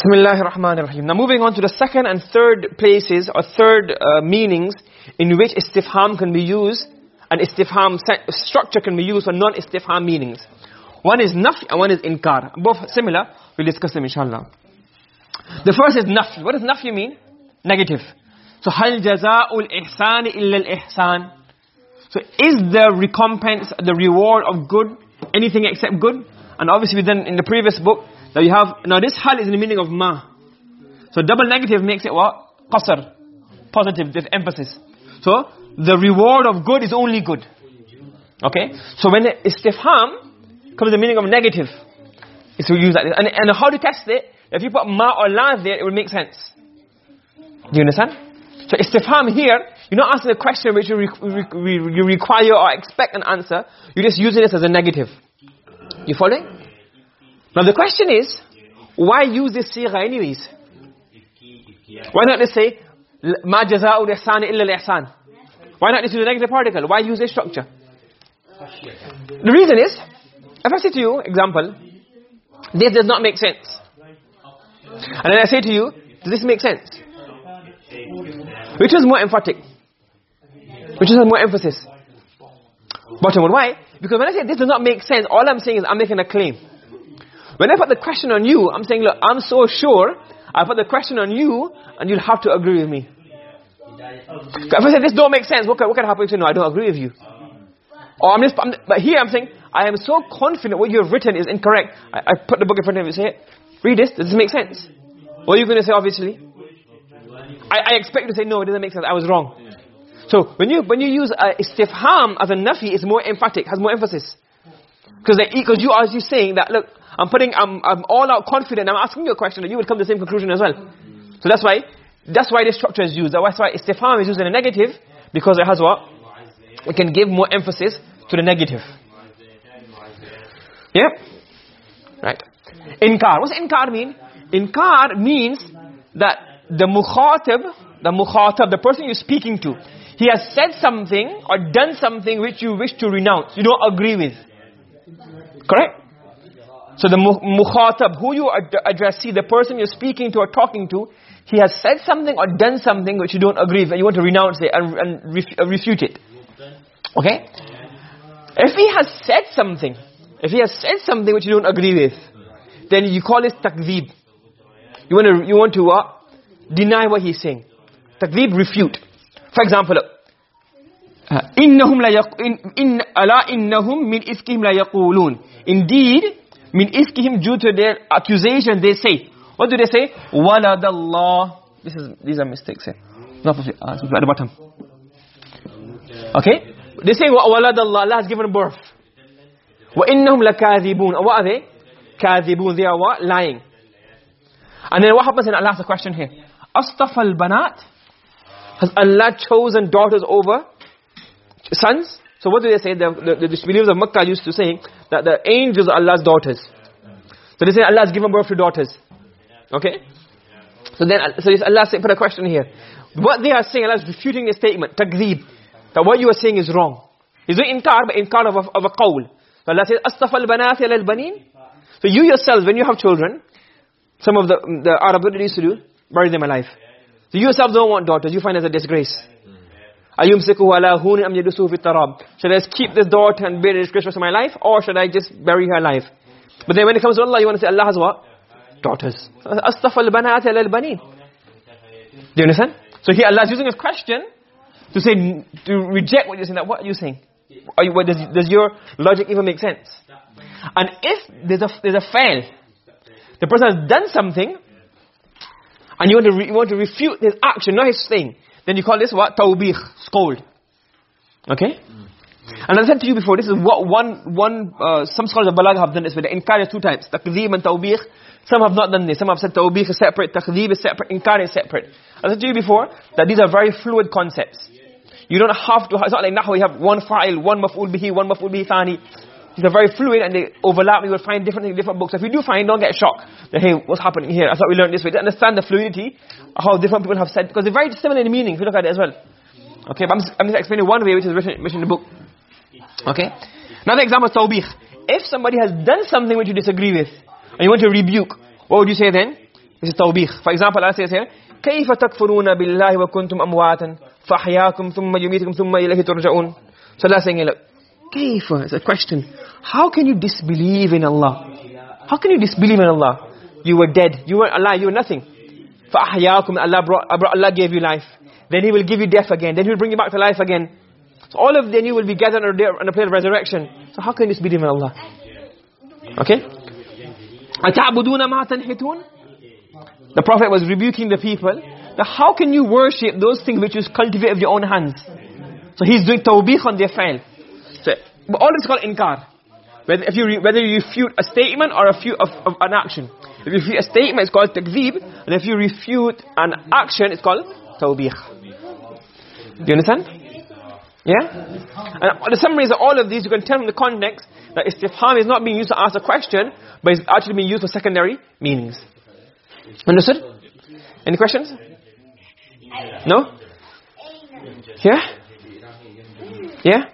Bismillahir Rahmanir Rahim. Now moving on to the second and third places or third uh, meanings in which istifham can be used and istifham structure can be used for non-istifham meanings. One is nafi and one is inkar. Both similar. We'll discuss them inshallah. The first is nafi. What does nafi mean? Negative. So hal jazaa'ul ihsan illa al-ihsan. So is the recompense, the reward of good anything except good? And obviously then in the previous book now you have, now this hal is in the meaning of ma. So double negative makes it what? Qasr. Positive, with emphasis. So, the reward of good is only good. Okay? So when istifham comes the meaning of negative, it's to use that. And, and how to test it? If you put ma or la there, it will make sense. Do you understand? So istifham here, you're not asking a question which you, re re you require or expect an answer. You're just using this as a negative. You following? Now the question is, why use this sigha anyways? Why not just say, ma jaza'u al-ihsan illa? Why not just use the negative particle? Why use this structure? The reason is, if I say to you, example, this does not make sense. And then I say to you, does this make sense? Which is more emphatic? Which is more emphasis? Bottom one. Why? Because when I say this does not make sense, all I'm saying is I'm making a claim. When I put the question on you, I'm saying, look, I'm so sure, I put the question on you, and you'll have to agree with me. If I say this don't make sense, what can, what can happen if you say, no, I don't agree with you? Or I'm just, I'm, but here I'm saying, I am so confident what you have written is incorrect. I, I put the book in front of you and say, read this, does this make sense? What are you going to say, obviously? I, I expect you to say, no, it doesn't make sense, I was wrong. So, when you, when you use uh, istifham as a nafi, it's more emphatic, has more emphasis. Because you are you saying that, look, I'm putting, I'm, I'm all out confident. I'm asking you a question and you will come to the same conclusion as well. So that's why, that's why this structure is used. That's why istifham is used in a negative because it has what? It can give more emphasis to the negative. Yeah? Right. Inkar. What's inkar mean? Inkar means that the mukhatab, the mukhatab, the person you're speaking to, he has said something or done something which you wish to renounce. You don't agree with. Correct? So the mukhatab, who you address, see the person you're speaking to or talking to, he has said something or done something which you don't agree with and you want to renounce it and, and ref, uh, refute it. Okay? If he has said something, if he has said something which you don't agree with, then you call it takdeeb. You want to, you want to uh, deny what he's saying. Takdeeb, refute. For example, إِنَّهُمْ لَا إِنَّ أَلَا إِنَّهُمْ مِنْ إِفْكِهِمْ لَا يَقُولُونَ Indeed, min ifkihim due to their accusation they say what do they say? Waladallah. This is these are mistakes here not uh, at the bottom. Okay? They say waladallah allah has given birth wa innahum lakadhibun. What are they? Kadhibun they are what? Lying. And then what happens in allah the question here? Astafal banat has allah chosen daughters over sons so what do they say? The, the, the disbelievers of Makkah used to say that the angels are Allah's daughters. So they say Allah has given birth to daughters. Okay? So then so Allah say, put a question here. What they are saying, Allah is refuting their statement, takdeeb. That what you are saying is wrong. He's doing inkar, but inkar of a, of a qawl. So Allah says, أَصْطَفَ الْبَنَاثِ عَلَى الْبَنِينَ So you yourselves, when you have children, some of the, the Arab, what they used to do? Bury them alive. So you yourselves don't want daughters, you find it as a disgrace. ayumsiku ala hun am fi tarab should i keep this daughter and bury this Christmas of my life or should i just bury her life but then when it comes to allah you want to say allah has what? Daughters. astafa al banat ala al banin do you understand? So here allah is using a question to say to reject what you're saying. That what are you saying? Are you, what, does does your logic even make sense? And if there's a there's a fail the person has done something and you want to re, you want to refute his action not his thing then you call this what? Tawbih, scold. Okay? And I said to you before, this is what one, one uh, some scholars of Balagh have done this with the inkar two types, takdhib and tawbih. Some have not done this. Some have said tawbih is separate, takdhib is separate, inkar is separate. I said to you before that these are very fluid concepts. You don't have to, it's not like now you have one file, one maf'ul bihi, one maf'ul bihi thani. These are very fluid and they overlap. You will find different in different books. If you do find, don't get shocked. That, hey, what's happening here? I thought we learned this way. To understand the fluidity, how different people have said. Because they're very similar in meaning if you look at it as well. Okay, but I'm just, I'm just explaining one way which is written, written in the book. Okay? Another example is tawbih. If somebody has done something which you disagree with, and you want to rebuke, what would you say then? This is tawbih. For example, Allah says here, كيف تكفرون بالله وكنتم أمواتا فأحياكم ثم يميتكم ثم إليه ترجعون So Allah saying, look, كيف? It's a question. How can you disbelieve in Allah? How can you disbelieve in Allah? You were dead. You were alive. You were nothing. فأحياكم Allah brought, Allah gave you life. Then He will give you death again. Then He will bring you back to life again. So all of them you will be gathered on a place of resurrection. So how can you disbelieve in Allah? Okay? أَتَعْبُدُونَ مَا تَنْحِتُونَ The Prophet was rebuking the people. That how can you worship those things which you cultivate with your own hands? So he's doing tawbih on their fail. So, but all is called inkar. Whether, if you whether you refute a statement or a refute of, of an action. If you refute a statement, it's called takzeeb. And if you refute an action, it's called tawbih. Do you understand? Yeah? And the summary is all of these, you can tell from the context that istifham is not being used to ask a question, but it's actually being used for secondary meanings. Understood? Any questions? No? Yeah? Yeah?